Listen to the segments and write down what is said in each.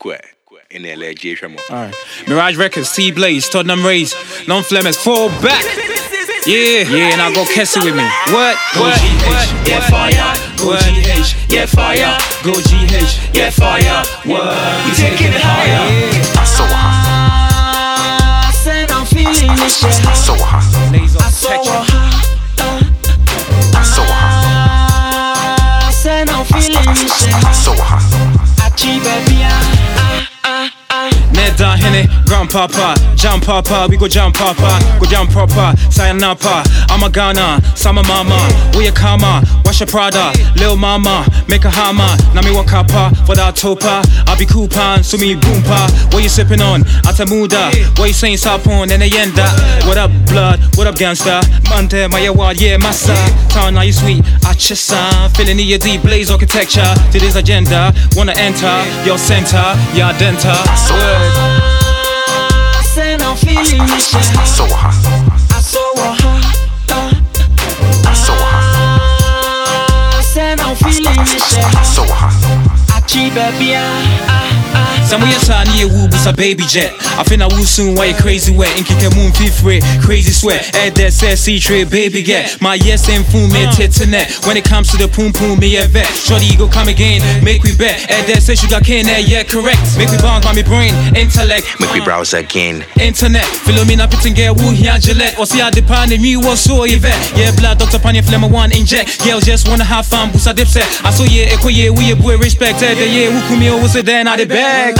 Quack. In there, let J Tremor. Alright. Mirage Records, T Blaze, Tottenham Rays, Non Flemers, fall back. Yeah, yeah, and I go Kessie with me. What? Go What? GH, What? yeah What? fire. Go What? GH, yeah fire. Go GH, yeah fire. What? We taking it higher. Yeah. So hot, I said I'm feeling it, yeah. so hot, Laser I saw protection. her. so hot, I said I'm feeling it, yeah. so hot. Achieve baby, Henny, Grandpapa, jump papa, we go jump papa, go jump proper, Sayanapa, uh. I'm a Ghana, Sama mama, we a kama, wash your Prada, Lil mama, make a hammer, na me wakapa, uh, for that topa, I be coupon, so me boompa, what you sipping on, Atamuda, what you saying sapon, and yenda, what up blood, what up gangster, Mante, my wad, yeah, massa, town are you sweet, Achisa, feeling the deep blaze architecture, to this agenda, wanna enter, your center, your denta. I said I'm feeling it, yeah. So hot, saw her. so hot, said I'm feeling it, so hot, Achieve baby, ah, ah, ah. Some way inside near woo boots a baby jet. I think I will soon why you crazy wet. In kick a moon fifth rate, crazy sweat. Add that says see trade baby get. My yes and fool me tit uh. to net. When it comes to the poom poom me a vet. Shorty you go come again, make we bet. Add that says you got can there, yeah correct. Make we bounce by me brain, intellect. Make me browse again. Internet, fill Philomena pitting get woo here Gillette. Or see how the pan me was so event. Yeah, blood Dr. Panya Flemma one inject. Girls just wanna have fun, boost a dipset. I saw yeah, echo yeah, we a boy respected. Yeah, who come here, what's it then out the bag.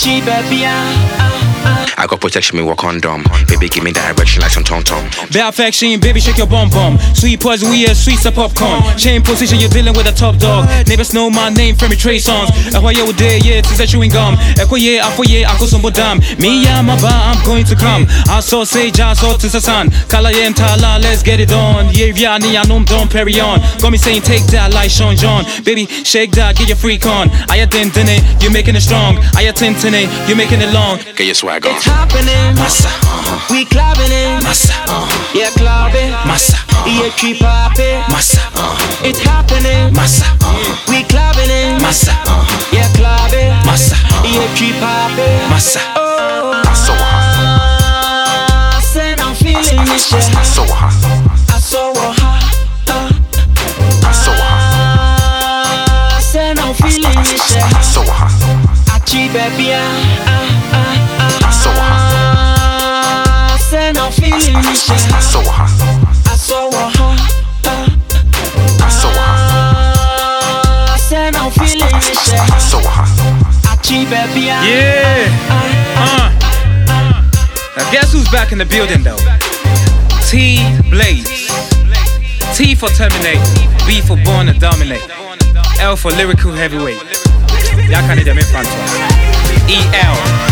Achieve baby, ah, ah, ah. I got protection, me walk condom. Baby, give me direction like some tom tom. Bad affection, baby, shake your bum bum. Sweet poison, we are sweet as popcorn. Chain position, you're dealing with a top dog. Neighbors know my name, from me Trey Songz. Echo yeah, we there, yeah, to chewing gum. Echo yeah, I for yeah, I go some dam. Me, yeah, my bar, I'm going to come. I saw say, John, saw to the sun. Kala yeah, tala, let's get it on. Yeah, yeah, ni, I know, don't carry on. Got me saying, take that like Sean John. Baby, shake that, get your freak on. I tin tin it, you're making it strong. I tin tin you're making it long. Get your swag on. It's happening. Massa, uh-huh. We clubbing it. massa, uh-huh. Yeah, clubbing. massa, uh-huh. Yeah, keep popping. massa, It's happening. massa, We clubbing it. massa, Yeah, clubbing. massa, Yeah, keep popping. massa. Oh, So hot, I said I'm feeling it, yeah. so hot, I saw her. Uh. so hot, I said I'm feeling it, yeah. So hot, Achieve baby, ah, ah, ah, ah. so hot, I said I'm feeling it, yeah. so hot, I saw her. so hot, I said I'm feeling it, yeah. so hot. Achieve baby, ah, Yeah. Uh. Now guess who's back in the building though? T Blaze. T for terminate. B for born to dominate. L for lyrical heavyweight. Y'all can't hear them in front of us. E L.